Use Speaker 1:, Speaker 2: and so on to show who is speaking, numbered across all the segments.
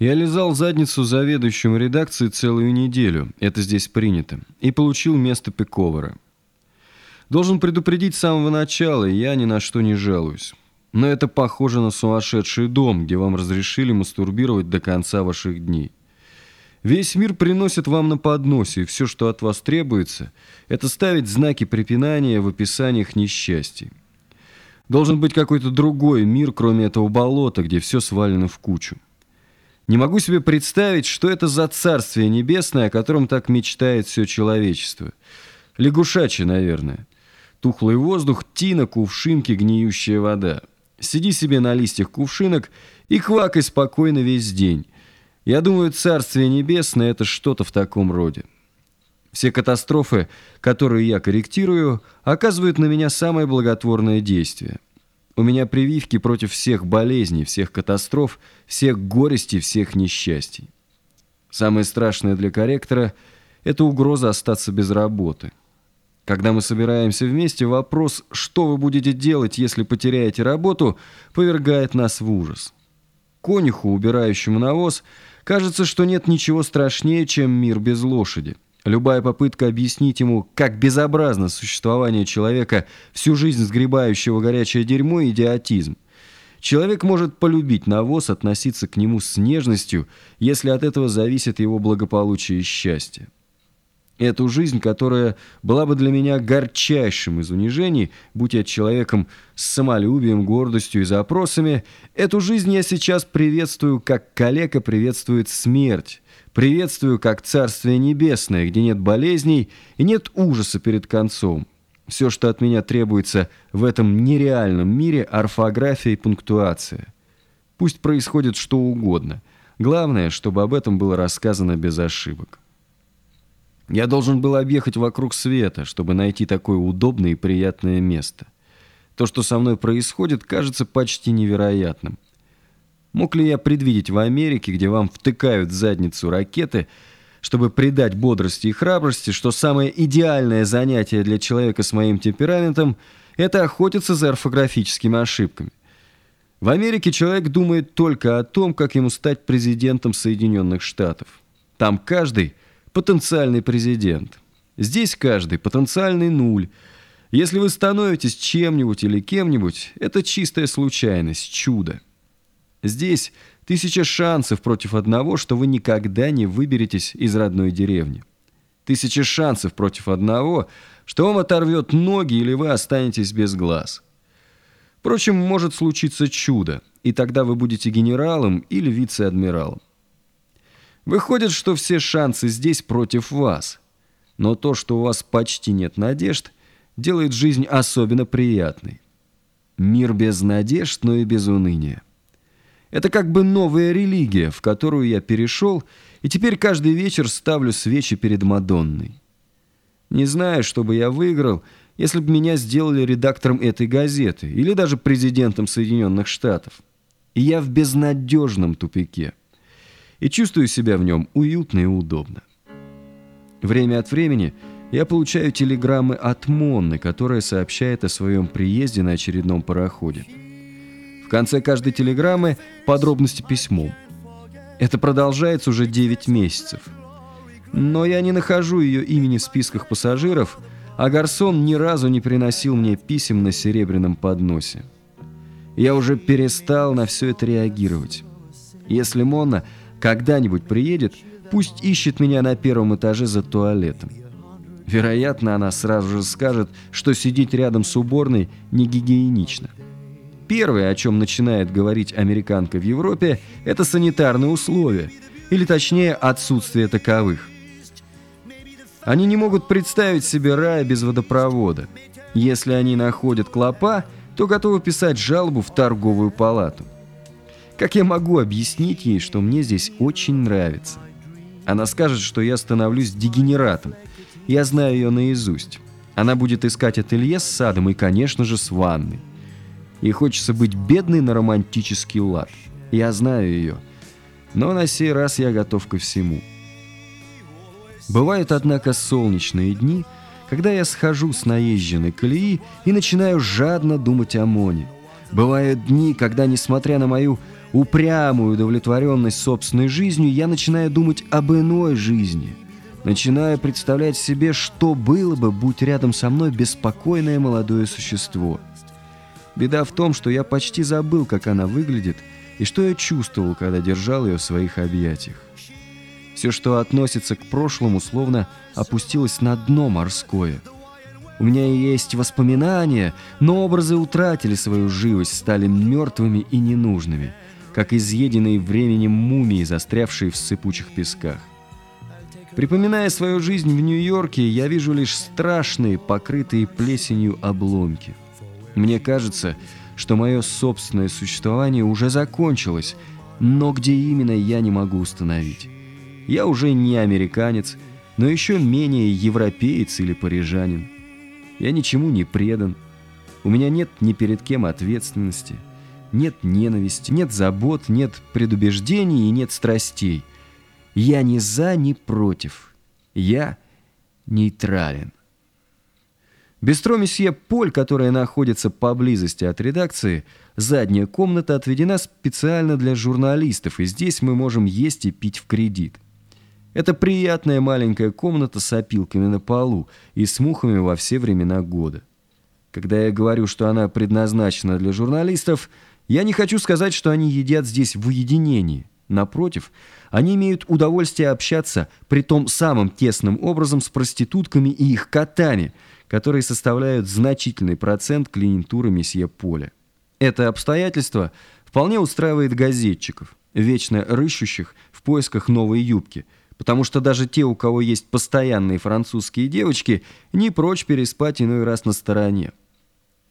Speaker 1: Я лизал задницу заведующему редакции целую неделю, это здесь принято, и получил место пиковера. Должен предупредить с самого начала, я ни на что не жалуюсь. Но это похоже на сумасшедший дом, где вам разрешили мастурбировать до конца ваших дней. Весь мир приносит вам на подносе, и все, что от вас требуется, это ставить знаки препинания в описаниях несчастий. Должен быть какой-то другой мир, кроме этого болота, где все свалено в кучу. Не могу себе представить, что это за царствие небесное, о котором так мечтает все человечество. Лягушачье, наверное. Тухлый воздух, тина, кувшинки, гниющая вода. Сиди себе на листьях кувшинок и квакай спокойно весь день. Я думаю, царствие небесное – это что-то в таком роде. Все катастрофы, которые я корректирую, оказывают на меня самое благотворное действие. У меня прививки против всех болезней, всех катастроф, всех горестей, всех несчастий. Самое страшное для корректора – это угроза остаться без работы. Когда мы собираемся вместе, вопрос, что вы будете делать, если потеряете работу, повергает нас в ужас. Конюху, убирающему навоз, кажется, что нет ничего страшнее, чем мир без лошади. Любая попытка объяснить ему, как безобразно существование человека, всю жизнь сгребающего горячее дерьмо, идиотизм. Человек может полюбить навоз, относиться к нему с нежностью, если от этого зависит его благополучие и счастье. Эту жизнь, которая была бы для меня горчайшим из унижений, будь я человеком с самолюбием, гордостью и запросами, эту жизнь я сейчас приветствую, как калека приветствует смерть, Приветствую как Царствие Небесное, где нет болезней и нет ужаса перед концом. Все, что от меня требуется в этом нереальном мире – орфография и пунктуация. Пусть происходит что угодно. Главное, чтобы об этом было рассказано без ошибок. Я должен был объехать вокруг света, чтобы найти такое удобное и приятное место. То, что со мной происходит, кажется почти невероятным. Мог ли я предвидеть в Америке, где вам втыкают в задницу ракеты, чтобы придать бодрости и храбрости, что самое идеальное занятие для человека с моим темпераментом – это охотиться за орфографическими ошибками? В Америке человек думает только о том, как ему стать президентом Соединенных Штатов. Там каждый – потенциальный президент. Здесь каждый – потенциальный нуль. Если вы становитесь чем-нибудь или кем-нибудь, это чистая случайность, чудо. Здесь тысяча шансов против одного, что вы никогда не выберетесь из родной деревни. Тысяча шансов против одного, что вам оторвет ноги или вы останетесь без глаз. Впрочем, может случиться чудо, и тогда вы будете генералом или вице-адмиралом. Выходит, что все шансы здесь против вас. Но то, что у вас почти нет надежд, делает жизнь особенно приятной. Мир без надежд, но и без уныния. Это как бы новая религия, в которую я перешел, и теперь каждый вечер ставлю свечи перед Мадонной. Не знаю, что бы я выиграл, если бы меня сделали редактором этой газеты или даже президентом Соединенных Штатов. И я в безнадежном тупике. И чувствую себя в нем уютно и удобно. Время от времени я получаю телеграммы от Монны, которая сообщает о своем приезде на очередном пароходе. В конце каждой телеграммы подробности письмом. Это продолжается уже 9 месяцев. Но я не нахожу ее имени в списках пассажиров, а Гарсон ни разу не приносил мне писем на серебряном подносе. Я уже перестал на все это реагировать. Если Монна когда-нибудь приедет, пусть ищет меня на первом этаже за туалетом. Вероятно, она сразу же скажет, что сидеть рядом с уборной не гигиенично. Первое, о чем начинает говорить американка в Европе, это санитарные условия, или точнее отсутствие таковых. Они не могут представить себе рая без водопровода. Если они находят клопа, то готовы писать жалобу в торговую палату. Как я могу объяснить ей, что мне здесь очень нравится? Она скажет, что я становлюсь дегенератом. Я знаю ее наизусть. Она будет искать ателье с садом и, конечно же, с ванной и хочется быть бедной на романтический лад. Я знаю ее, но на сей раз я готов ко всему. Бывают, однако, солнечные дни, когда я схожу с наезженной колеи и начинаю жадно думать о Моне. Бывают дни, когда, несмотря на мою упрямую удовлетворенность собственной жизнью, я начинаю думать об иной жизни. Начинаю представлять себе, что было бы, будь рядом со мной беспокойное молодое существо. Беда в том, что я почти забыл, как она выглядит, и что я чувствовал, когда держал ее в своих объятиях. Все, что относится к прошлому, словно опустилось на дно морское. У меня есть воспоминания, но образы утратили свою живость, стали мертвыми и ненужными – как изъеденные временем мумии, застрявшие в сыпучих песках. Припоминая свою жизнь в Нью-Йорке, я вижу лишь страшные, покрытые плесенью обломки. Мне кажется, что мое собственное существование уже закончилось, но где именно я не могу установить. Я уже не американец, но еще менее европеец или парижанин. Я ничему не предан. У меня нет ни перед кем ответственности – нет ненависти, нет забот, нет предубеждений и нет страстей. Я ни за, ни против. Я нейтрален. Бистро месье Поль, которое находится поблизости от редакции, задняя комната отведена специально для журналистов, и здесь мы можем есть и пить в кредит. Это приятная маленькая комната с опилками на полу и с мухами во все времена года. Когда я говорю, что она предназначена для журналистов – я не хочу сказать, что они едят здесь в уединении. Напротив, они имеют удовольствие общаться при том самым тесным образом с проститутками и их котами, которые составляют значительный процент клиентуры месье Поля. Это обстоятельство вполне устраивает газетчиков, вечно рыщущих в поисках новой юбки, потому что даже те, у кого есть постоянные французские девочки, не прочь переспать иной раз на стороне.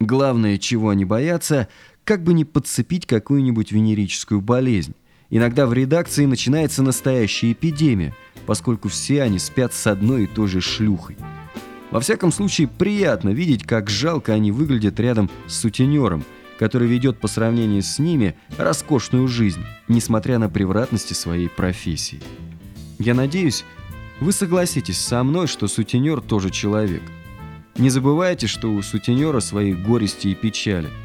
Speaker 1: Главное, чего они боятся – как бы не подцепить какую-нибудь венерическую болезнь. Иногда в редакции начинается настоящая эпидемия, поскольку все они спят с одной и той же шлюхой. Во всяком случае, приятно видеть, как жалко они выглядят рядом с сутенером, который ведет по сравнению с ними роскошную жизнь, несмотря на превратности своей профессии. Я надеюсь, вы согласитесь со мной, что сутенер тоже человек. Не забывайте, что у сутенера свои горести и печали –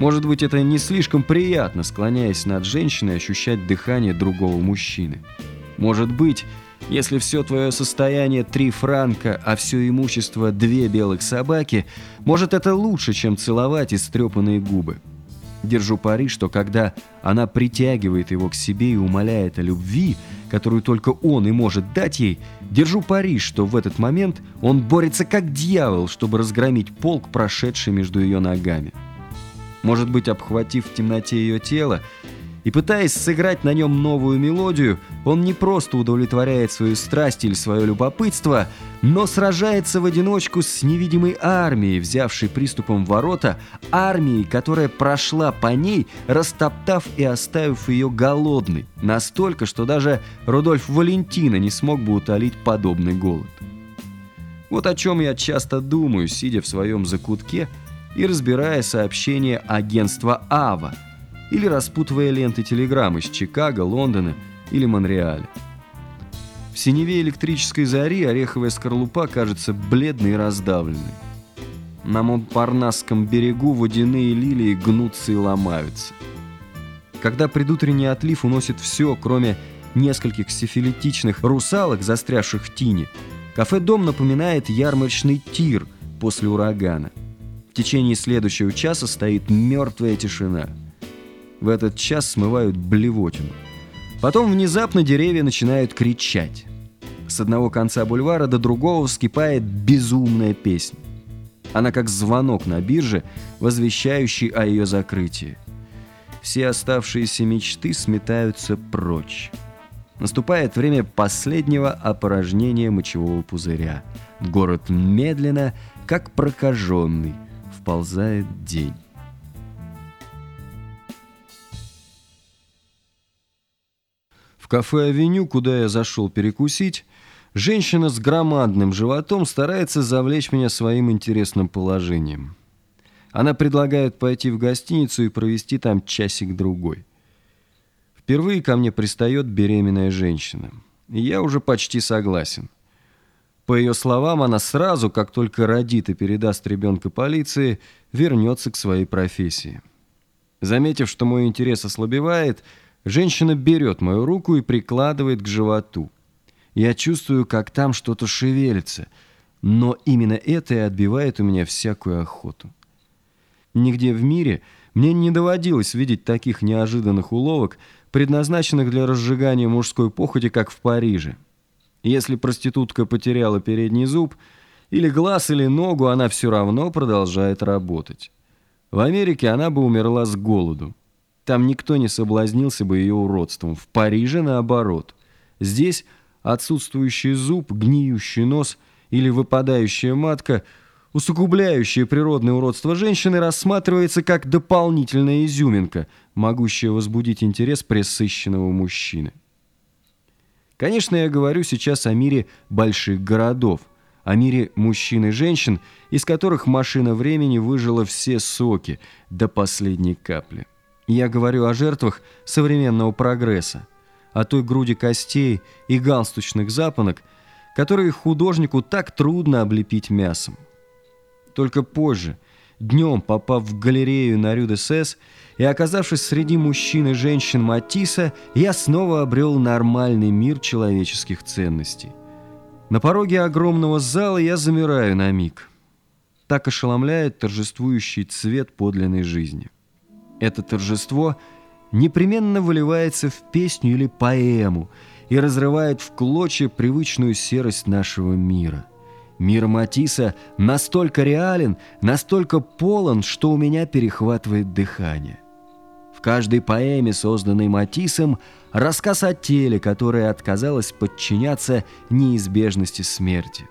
Speaker 1: может быть, это не слишком приятно, склоняясь над женщиной, ощущать дыхание другого мужчины. Может быть, если все твое состояние три франка, а все имущество две белых собаки, может, это лучше, чем целовать истрепанные губы. Держу пари, что когда она притягивает его к себе и умоляет о любви, которую только он и может дать ей, держу пари, что в этот момент он борется как дьявол, чтобы разгромить полк, прошедший между ее ногами может быть, обхватив в темноте ее тело, и пытаясь сыграть на нем новую мелодию, он не просто удовлетворяет свою страсть или свое любопытство, но сражается в одиночку с невидимой армией, взявшей приступом ворота, армией, которая прошла по ней, растоптав и оставив ее голодной, настолько, что даже Рудольф Валентина не смог бы утолить подобный голод. Вот о чем я часто думаю, сидя в своем закутке – и разбирая сообщения агентства «Ава» или распутывая ленты телеграмм из Чикаго, Лондона или Монреаля. В синеве электрической зари ореховая скорлупа кажется бледной и раздавленной. На Монпарнасском берегу водяные лилии гнутся и ломаются. Когда предутренний отлив уносит все, кроме нескольких сифилитичных русалок, застрявших в тине, кафе-дом напоминает ярмарочный тир после урагана. В течение следующего часа стоит мертвая тишина. В этот час смывают блевотину. Потом внезапно деревья начинают кричать. С одного конца бульвара до другого вскипает безумная песня. Она как звонок на бирже, возвещающий о ее закрытии. Все оставшиеся мечты сметаются прочь. Наступает время последнего опорожнения мочевого пузыря. Город медленно, как прокаженный, вползает день. В кафе «Авеню», куда я зашел перекусить, женщина с громадным животом старается завлечь меня своим интересным положением. Она предлагает пойти в гостиницу и провести там часик-другой. Впервые ко мне пристает беременная женщина. И я уже почти согласен. По ее словам, она сразу, как только родит и передаст ребенка полиции, вернется к своей профессии. Заметив, что мой интерес ослабевает, женщина берет мою руку и прикладывает к животу. Я чувствую, как там что-то шевелится, но именно это и отбивает у меня всякую охоту. Нигде в мире мне не доводилось видеть таких неожиданных уловок, предназначенных для разжигания мужской похоти, как в Париже. Если проститутка потеряла передний зуб, или глаз, или ногу, она все равно продолжает работать. В Америке она бы умерла с голоду. Там никто не соблазнился бы ее уродством. В Париже наоборот. Здесь отсутствующий зуб, гниющий нос или выпадающая матка, усугубляющая природное уродство женщины, рассматривается как дополнительная изюминка, могущая возбудить интерес пресыщенного мужчины. Конечно, я говорю сейчас о мире больших городов, о мире мужчин и женщин, из которых машина времени выжила все соки до последней капли. Я говорю о жертвах современного прогресса, о той груди костей и галстучных запонок, которые художнику так трудно облепить мясом. Только позже, днем попав в галерею на Рю-де-Сес и оказавшись среди мужчин и женщин Матисса, я снова обрел нормальный мир человеческих ценностей. На пороге огромного зала я замираю на миг. Так ошеломляет торжествующий цвет подлинной жизни. Это торжество непременно выливается в песню или поэму и разрывает в клочья привычную серость нашего мира. Мир Матисса настолько реален, настолько полон, что у меня перехватывает дыхание. В каждой поэме, созданной Матиссом, рассказ о теле, которое отказалось подчиняться неизбежности смерти.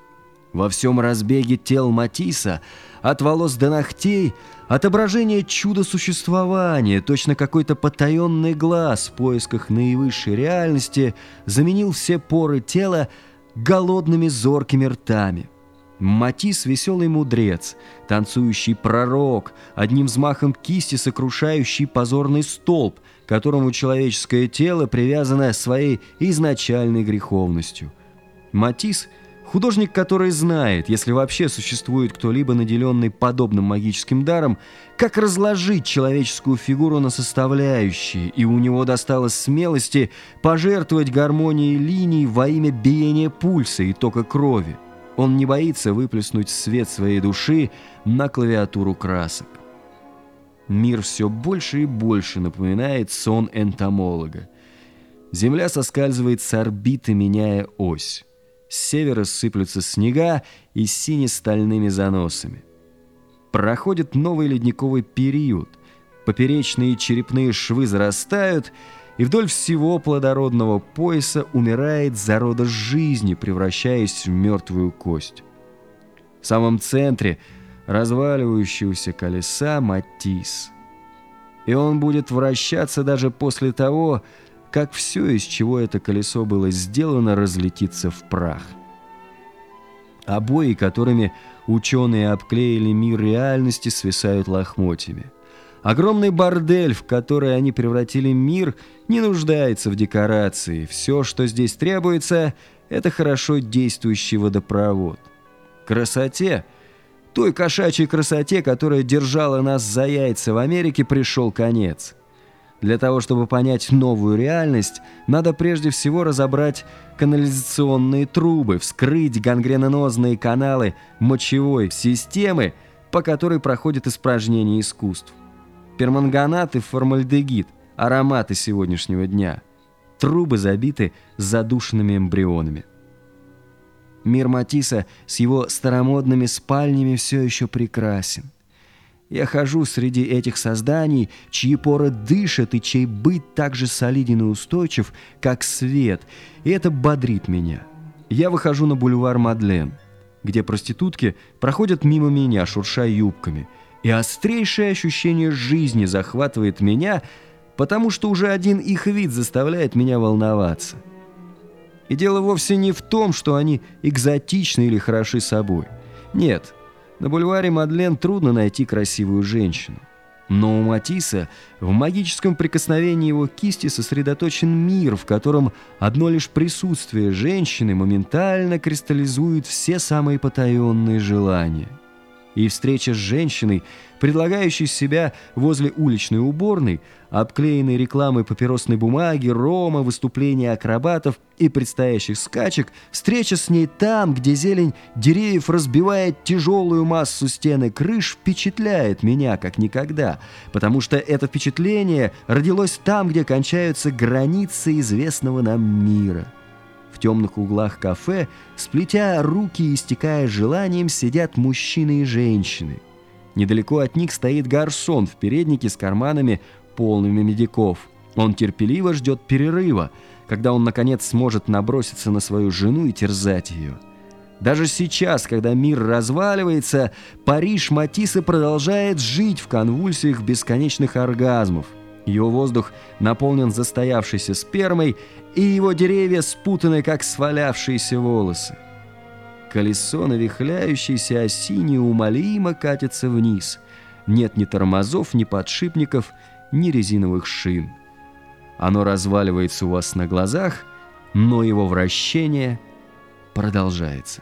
Speaker 1: Во всем разбеге тел Матисса, от волос до ногтей, отображение чуда существования, точно какой-то потаенный глаз в поисках наивысшей реальности заменил все поры тела голодными зоркими ртами – Матис — веселый мудрец, танцующий пророк, одним взмахом кисти сокрушающий позорный столб, которому человеческое тело привязано своей изначальной греховностью. Матис — художник, который знает, если вообще существует кто-либо наделенный подобным магическим даром, как разложить человеческую фигуру на составляющие, и у него досталось смелости пожертвовать гармонией линий во имя биения пульса и тока крови. Он не боится выплеснуть свет своей души на клавиатуру красок. Мир все больше и больше напоминает сон энтомолога. Земля соскальзывает с орбиты, меняя ось. С севера сыплются снега и сине-стальными заносами. Проходит новый ледниковый период. Поперечные черепные швы зарастают — и вдоль всего плодородного пояса умирает зародыш жизни, превращаясь в мертвую кость. В самом центре разваливающегося колеса Матис. И он будет вращаться даже после того, как все, из чего это колесо было сделано, разлетится в прах. Обои, которыми ученые обклеили мир реальности, свисают лохмотьями. Огромный бордель, в который они превратили мир, не нуждается в декорации. Все, что здесь требуется, это хорошо действующий водопровод. Красоте, той кошачьей красоте, которая держала нас за яйца в Америке, пришел конец. Для того, чтобы понять новую реальность, надо прежде всего разобрать канализационные трубы, вскрыть гангренонозные каналы мочевой системы, по которой проходит испражнение искусств перманганат и формальдегид, ароматы сегодняшнего дня. Трубы забиты задушенными эмбрионами. Мир Матисса с его старомодными спальнями все еще прекрасен. Я хожу среди этих созданий, чьи поры дышат и чей быт так же солиден и устойчив, как свет, и это бодрит меня. Я выхожу на бульвар Мадлен, где проститутки проходят мимо меня, шурша юбками – и острейшее ощущение жизни захватывает меня, потому что уже один их вид заставляет меня волноваться. И дело вовсе не в том, что они экзотичны или хороши собой. Нет, на бульваре Мадлен трудно найти красивую женщину. Но у Матисса в магическом прикосновении его кисти сосредоточен мир, в котором одно лишь присутствие женщины моментально кристаллизует все самые потаенные желания. И встреча с женщиной, предлагающей себя возле уличной уборной, обклеенной рекламой папиросной бумаги, рома, выступления акробатов и предстоящих скачек, встреча с ней там, где зелень деревьев разбивает тяжелую массу стены крыш, впечатляет меня как никогда, потому что это впечатление родилось там, где кончаются границы известного нам мира. В темных углах кафе, сплетя руки и истекая желанием, сидят мужчины и женщины. Недалеко от них стоит гарсон в переднике с карманами, полными медиков. Он терпеливо ждет перерыва, когда он, наконец, сможет наброситься на свою жену и терзать ее. Даже сейчас, когда мир разваливается, Париж Матисса продолжает жить в конвульсиях бесконечных оргазмов – его воздух наполнен застоявшейся спермой, и его деревья спутаны, как свалявшиеся волосы. Колесо, навихляющееся оси, неумолимо катится вниз. Нет ни тормозов, ни подшипников, ни резиновых шин. Оно разваливается у вас на глазах, но его вращение продолжается.